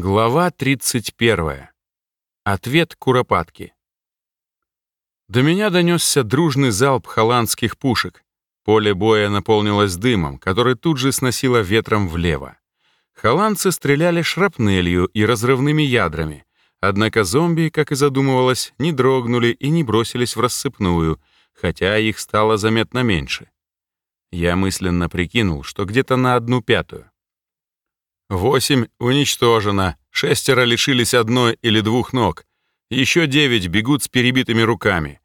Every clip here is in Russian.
Глава 31. Ответ Куропатки. До меня донесся дружный залп холландских пушек. Поле боя наполнилось дымом, который тут же сносило ветром влево. Холландцы стреляли шрапнелью и разрывными ядрами, однако зомби, как и задумывалось, не дрогнули и не бросились в рассыпную, хотя их стало заметно меньше. Я мысленно прикинул, что где-то на одну пятую. Восемь уничтожено, шестеро лишились одной или двух ног, еще девять бегут с перебитыми руками.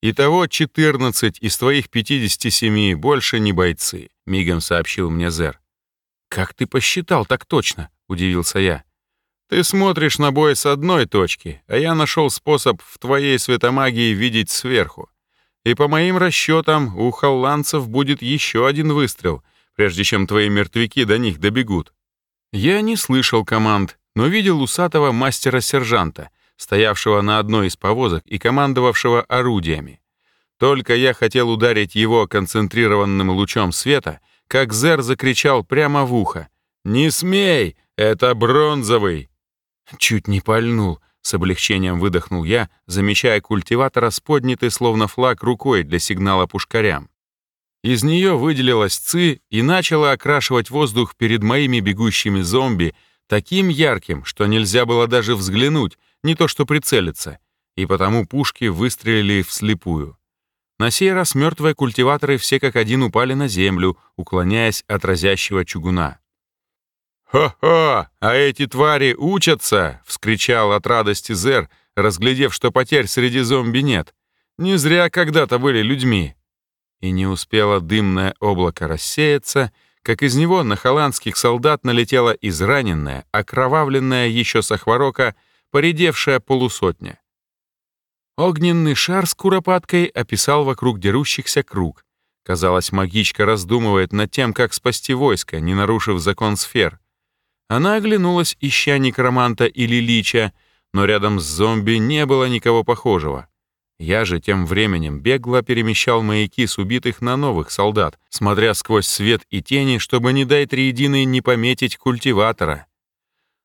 Итого 14 из твоих 57 больше не бойцы, мигом сообщил мне Зер. Как ты посчитал так точно? удивился я. Ты смотришь на бой с одной точки, а я нашел способ в твоей светомагии видеть сверху. И по моим расчетам, у холландцев будет еще один выстрел, прежде чем твои мертвяки до них добегут. Я не слышал команд, но видел усатого мастера-сержанта, стоявшего на одной из повозок и командовавшего орудиями. Только я хотел ударить его концентрированным лучом света, как Зер закричал прямо в ухо. «Не смей! Это бронзовый!» Чуть не пальнул, с облегчением выдохнул я, замечая культиватора с поднятой словно флаг рукой для сигнала пушкарям. Из нее выделилась ци и начала окрашивать воздух перед моими бегущими зомби таким ярким, что нельзя было даже взглянуть, не то что прицелиться, и потому пушки выстрелили вслепую. На сей раз мертвые культиваторы все как один упали на землю, уклоняясь от разящего чугуна. «Хо-хо! А эти твари учатся!» — вскричал от радости Зер, разглядев, что потерь среди зомби нет. «Не зря когда-то были людьми и не успело дымное облако рассеяться, как из него на холландских солдат налетела израненная, окровавленная еще с охворока, поредевшая полусотня. Огненный шар с куропаткой описал вокруг дерущихся круг. Казалось, магичка раздумывает над тем, как спасти войско, не нарушив закон сфер. Она оглянулась, ища некроманта или лича, но рядом с зомби не было никого похожего. Я же тем временем бегло перемещал маяки с убитых на новых солдат, смотря сквозь свет и тени, чтобы не дать триединой не пометить культиватора.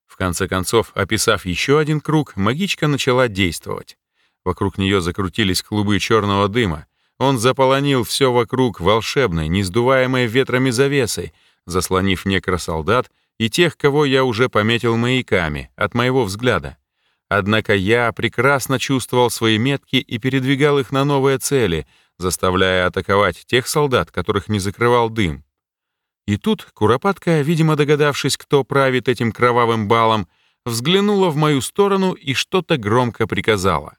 В конце концов, описав еще один круг, магичка начала действовать. Вокруг нее закрутились клубы черного дыма. Он заполонил все вокруг волшебной, не сдуваемой ветрами завесой, заслонив некросолдат и тех, кого я уже пометил маяками, от моего взгляда. Однако я прекрасно чувствовал свои метки и передвигал их на новые цели, заставляя атаковать тех солдат, которых не закрывал дым. И тут Куропатка, видимо догадавшись, кто правит этим кровавым балом, взглянула в мою сторону и что-то громко приказала.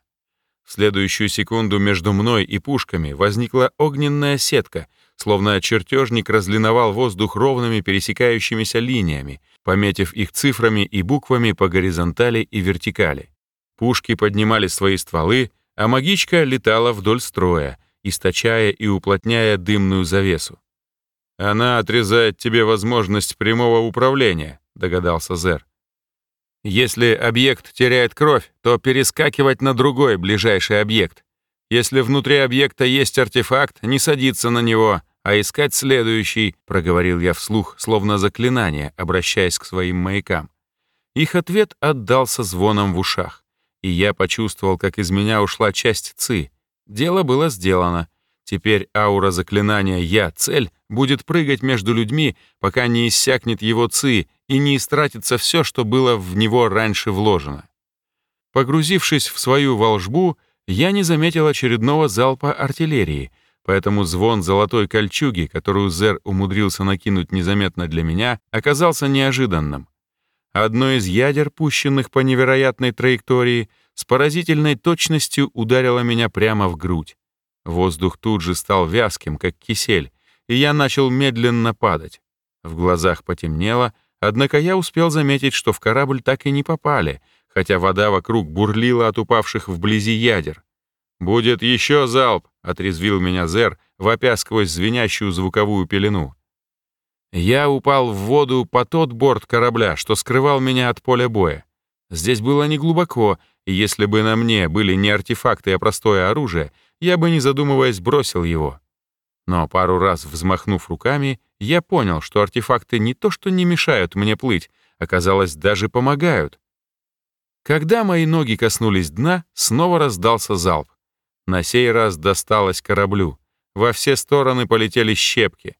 В следующую секунду между мной и пушками возникла огненная сетка, словно чертежник разлиновал воздух ровными пересекающимися линиями, пометив их цифрами и буквами по горизонтали и вертикали. Пушки поднимали свои стволы, а магичка летала вдоль строя, источая и уплотняя дымную завесу. «Она отрезает тебе возможность прямого управления», — догадался Зер. «Если объект теряет кровь, то перескакивать на другой ближайший объект. Если внутри объекта есть артефакт, не садиться на него, а искать следующий», — проговорил я вслух, словно заклинание, обращаясь к своим маякам. Их ответ отдался звоном в ушах, и я почувствовал, как из меня ушла часть ци. Дело было сделано. Теперь аура заклинания «Я — цель» будет прыгать между людьми, пока не иссякнет его ци и не истратится все, что было в него раньше вложено. Погрузившись в свою волжбу, я не заметил очередного залпа артиллерии — поэтому звон золотой кольчуги, которую Зер умудрился накинуть незаметно для меня, оказался неожиданным. Одно из ядер, пущенных по невероятной траектории, с поразительной точностью ударило меня прямо в грудь. Воздух тут же стал вязким, как кисель, и я начал медленно падать. В глазах потемнело, однако я успел заметить, что в корабль так и не попали, хотя вода вокруг бурлила от упавших вблизи ядер. «Будет еще залп!» — отрезвил меня Зер, вопя сквозь звенящую звуковую пелену. Я упал в воду по тот борт корабля, что скрывал меня от поля боя. Здесь было неглубоко, и если бы на мне были не артефакты, а простое оружие, я бы, не задумываясь, бросил его. Но пару раз взмахнув руками, я понял, что артефакты не то что не мешают мне плыть, оказалось, даже помогают. Когда мои ноги коснулись дна, снова раздался залп. На сей раз досталось кораблю. Во все стороны полетели щепки.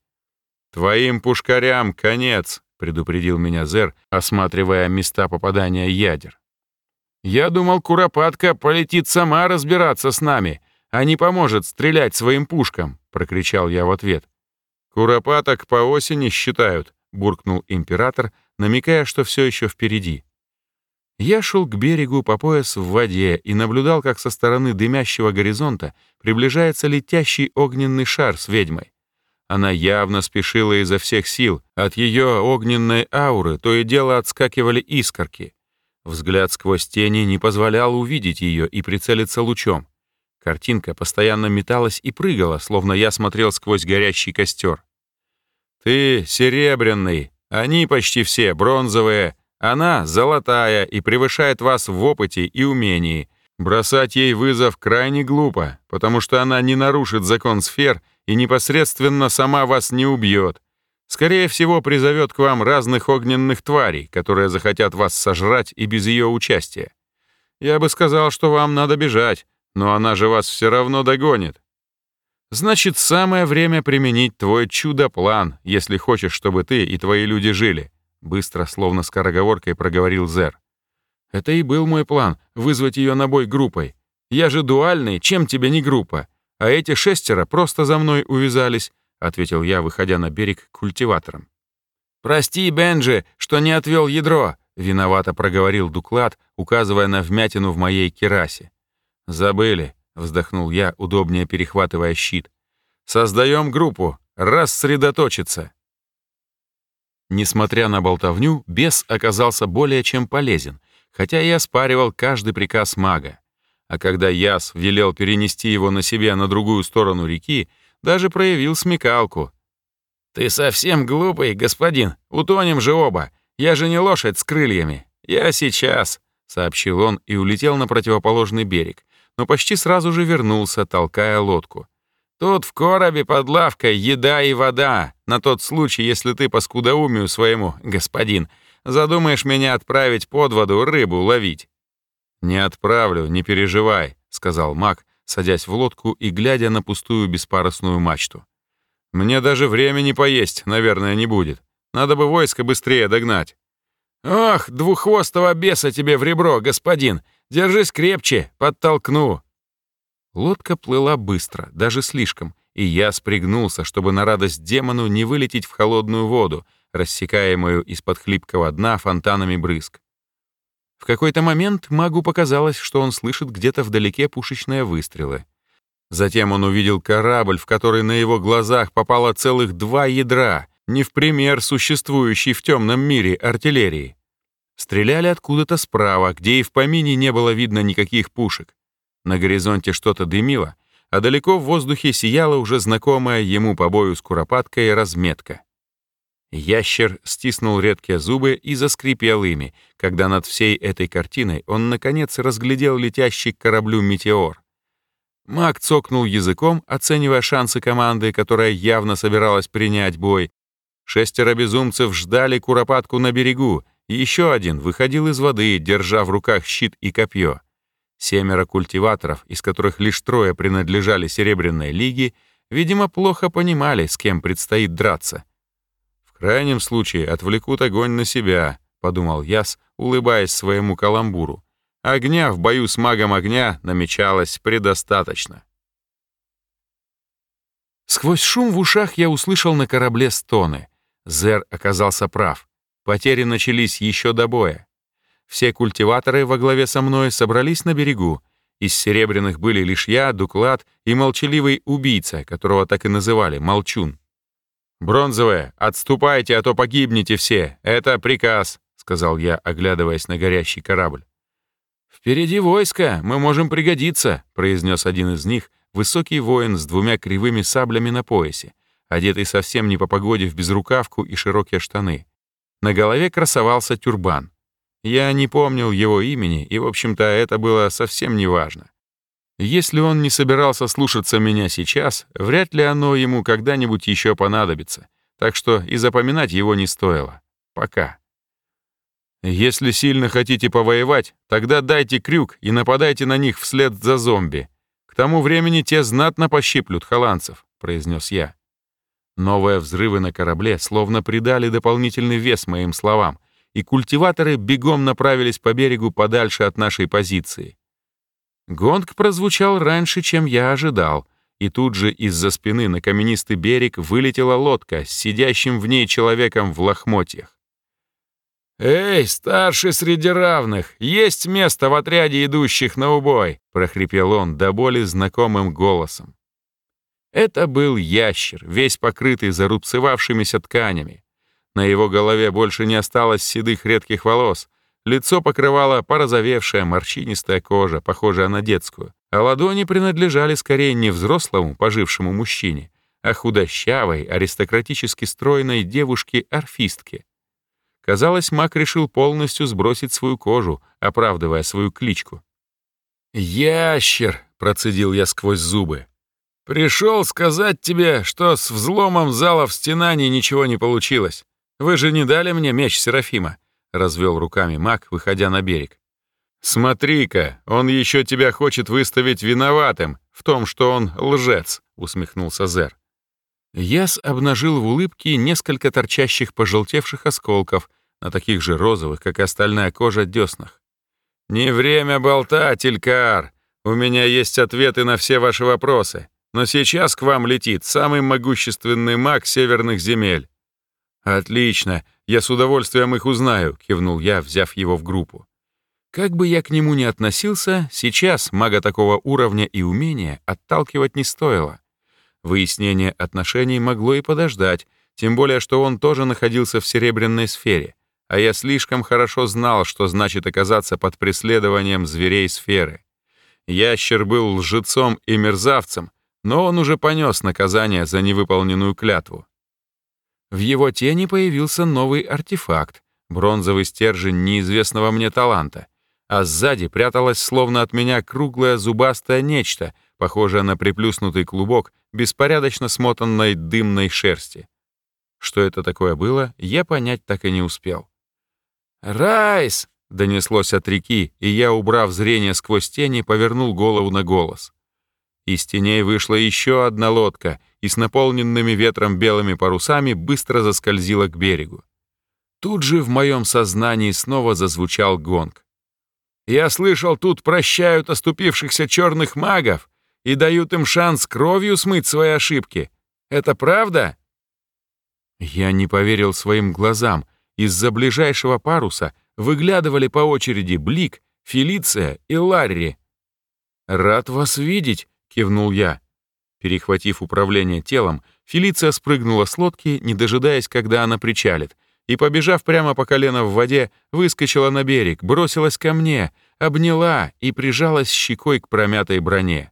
«Твоим пушкарям конец», — предупредил меня Зер, осматривая места попадания ядер. «Я думал, Куропатка полетит сама разбираться с нами, а не поможет стрелять своим пушкам», — прокричал я в ответ. «Куропаток по осени считают», — буркнул император, намекая, что все еще впереди. Я шел к берегу по пояс в воде и наблюдал, как со стороны дымящего горизонта приближается летящий огненный шар с ведьмой. Она явно спешила изо всех сил. От ее огненной ауры то и дело отскакивали искорки. Взгляд сквозь тени не позволял увидеть ее и прицелиться лучом. Картинка постоянно металась и прыгала, словно я смотрел сквозь горящий костер. «Ты серебряный, они почти все бронзовые, она золотая и превышает вас в опыте и умении. Бросать ей вызов крайне глупо, потому что она не нарушит закон сфер и непосредственно сама вас не убьет. Скорее всего, призовет к вам разных огненных тварей, которые захотят вас сожрать и без ее участия. Я бы сказал, что вам надо бежать, но она же вас все равно догонит. Значит, самое время применить твой чудо-план, если хочешь, чтобы ты и твои люди жили. Быстро, словно скороговоркой, проговорил Зер. «Это и был мой план — вызвать ее на бой группой. Я же дуальный, чем тебе не группа? А эти шестеро просто за мной увязались», — ответил я, выходя на берег к культиваторам. «Прости, Бенджи, что не отвел ядро», — виновато проговорил Дуклад, указывая на вмятину в моей керасе. «Забыли», — вздохнул я, удобнее перехватывая щит. «Создаем группу. Рассредоточиться». Несмотря на болтовню, бес оказался более чем полезен, хотя и оспаривал каждый приказ мага. А когда Яс велел перенести его на себе на другую сторону реки, даже проявил смекалку. «Ты совсем глупый, господин, утонем же оба. Я же не лошадь с крыльями. Я сейчас», — сообщил он и улетел на противоположный берег, но почти сразу же вернулся, толкая лодку. Тут в коробе под лавкой еда и вода, на тот случай, если ты по скудоумию своему, господин, задумаешь меня отправить под воду рыбу ловить». «Не отправлю, не переживай», — сказал маг, садясь в лодку и глядя на пустую беспарусную мачту. «Мне даже времени поесть, наверное, не будет. Надо бы войско быстрее догнать». «Ох, двуххвостого беса тебе в ребро, господин! Держись крепче, подтолкну!» Лодка плыла быстро, даже слишком, и я спригнулся, чтобы на радость демону не вылететь в холодную воду, рассекаемую из-под хлипкого дна фонтанами брызг. В какой-то момент магу показалось, что он слышит где-то вдалеке пушечные выстрелы. Затем он увидел корабль, в который на его глазах попало целых два ядра, не в пример существующей в темном мире артиллерии. Стреляли откуда-то справа, где и в помине не было видно никаких пушек. На горизонте что-то дымило, а далеко в воздухе сияла уже знакомая ему по бою с куропаткой разметка. Ящер стиснул редкие зубы и заскрипел ими, когда над всей этой картиной он, наконец, разглядел летящий к кораблю метеор. Маг цокнул языком, оценивая шансы команды, которая явно собиралась принять бой. Шестеро безумцев ждали куропатку на берегу, еще один выходил из воды, держа в руках щит и копье. Семеро культиваторов, из которых лишь трое принадлежали Серебряной Лиге, видимо, плохо понимали, с кем предстоит драться. «В крайнем случае отвлекут огонь на себя», — подумал Яс, улыбаясь своему каламбуру. Огня в бою с магом огня намечалось предостаточно. Сквозь шум в ушах я услышал на корабле стоны. Зер оказался прав. Потери начались еще до боя. Все культиваторы во главе со мной собрались на берегу. Из серебряных были лишь я, Дуклад и молчаливый убийца, которого так и называли, Молчун. «Бронзовые, отступайте, а то погибнете все. Это приказ», — сказал я, оглядываясь на горящий корабль. «Впереди войско, мы можем пригодиться», — произнес один из них, высокий воин с двумя кривыми саблями на поясе, одетый совсем не по погоде в безрукавку и широкие штаны. На голове красовался тюрбан. Я не помнил его имени, и, в общем-то, это было совсем неважно. Если он не собирался слушаться меня сейчас, вряд ли оно ему когда-нибудь еще понадобится, так что и запоминать его не стоило. Пока. Если сильно хотите повоевать, тогда дайте крюк и нападайте на них вслед за зомби. К тому времени те знатно пощиплют холландцев», — произнес я. Новые взрывы на корабле словно придали дополнительный вес моим словам, и культиваторы бегом направились по берегу подальше от нашей позиции. Гонг прозвучал раньше, чем я ожидал, и тут же из-за спины на каменистый берег вылетела лодка с сидящим в ней человеком в лохмотьях. «Эй, старший среди равных, есть место в отряде идущих на убой!» — прохрипел он до боли знакомым голосом. Это был ящер, весь покрытый зарубцевавшимися тканями. На его голове больше не осталось седых редких волос. Лицо покрывала порозовевшая морщинистая кожа, похожая на детскую, а ладони принадлежали скорее не взрослому, пожившему мужчине, а худощавой, аристократически стройной девушке-орфистке. Казалось, маг решил полностью сбросить свою кожу, оправдывая свою кличку. «Ящер!» — процедил я сквозь зубы. «Пришел сказать тебе, что с взломом залов стенаний ничего не получилось. Вы же не дали мне меч Серафима», — развел руками маг, выходя на берег. «Смотри-ка, он еще тебя хочет выставить виноватым в том, что он лжец», — усмехнулся Зер. Яс обнажил в улыбке несколько торчащих пожелтевших осколков на таких же розовых, как и остальная кожа, деснах. «Не время болтать, Илькар. У меня есть ответы на все ваши вопросы. Но сейчас к вам летит самый могущественный маг северных земель». «Отлично, я с удовольствием их узнаю», — кивнул я, взяв его в группу. Как бы я к нему ни относился, сейчас мага такого уровня и умения отталкивать не стоило. Выяснение отношений могло и подождать, тем более, что он тоже находился в серебряной сфере, а я слишком хорошо знал, что значит оказаться под преследованием зверей сферы. Ящер был лжецом и мерзавцем, но он уже понес наказание за невыполненную клятву. В его тени появился новый артефакт, бронзовый стержень неизвестного мне таланта, а сзади пряталось словно от меня круглое зубастое нечто, похожее на приплюснутый клубок беспорядочно смотанной дымной шерсти. Что это такое было, я понять так и не успел. «Райс!» — донеслось от реки, и я, убрав зрение сквозь тени, повернул голову на голос. Из теней вышла еще одна лодка и с наполненными ветром белыми парусами быстро заскользила к берегу. Тут же в моем сознании снова зазвучал гонг. «Я слышал, тут прощают оступившихся черных магов и дают им шанс кровью смыть свои ошибки. Это правда?» Я не поверил своим глазам. Из-за ближайшего паруса выглядывали по очереди Блик, Фелиция и Ларри. «Рад вас видеть», кивнул я. Перехватив управление телом, Фелиция спрыгнула с лодки, не дожидаясь, когда она причалит, и, побежав прямо по колено в воде, выскочила на берег, бросилась ко мне, обняла и прижалась щекой к промятой броне.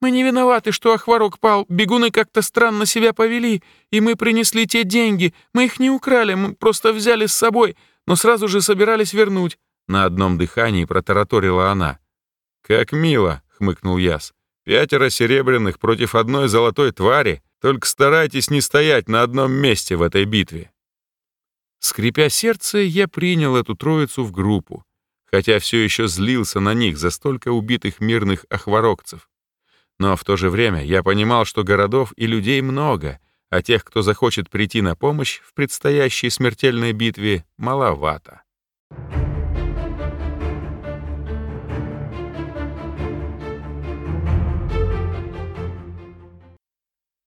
«Мы не виноваты, что Ахварок пал. Бегуны как-то странно себя повели, и мы принесли те деньги. Мы их не украли, мы просто взяли с собой, но сразу же собирались вернуть». На одном дыхании протараторила она. «Как мило», — хмыкнул Яс. Пятеро серебряных против одной золотой твари. Только старайтесь не стоять на одном месте в этой битве. Скрипя сердце, я принял эту троицу в группу, хотя все еще злился на них за столько убитых мирных охворокцев. Но в то же время я понимал, что городов и людей много, а тех, кто захочет прийти на помощь в предстоящей смертельной битве, маловато. Thank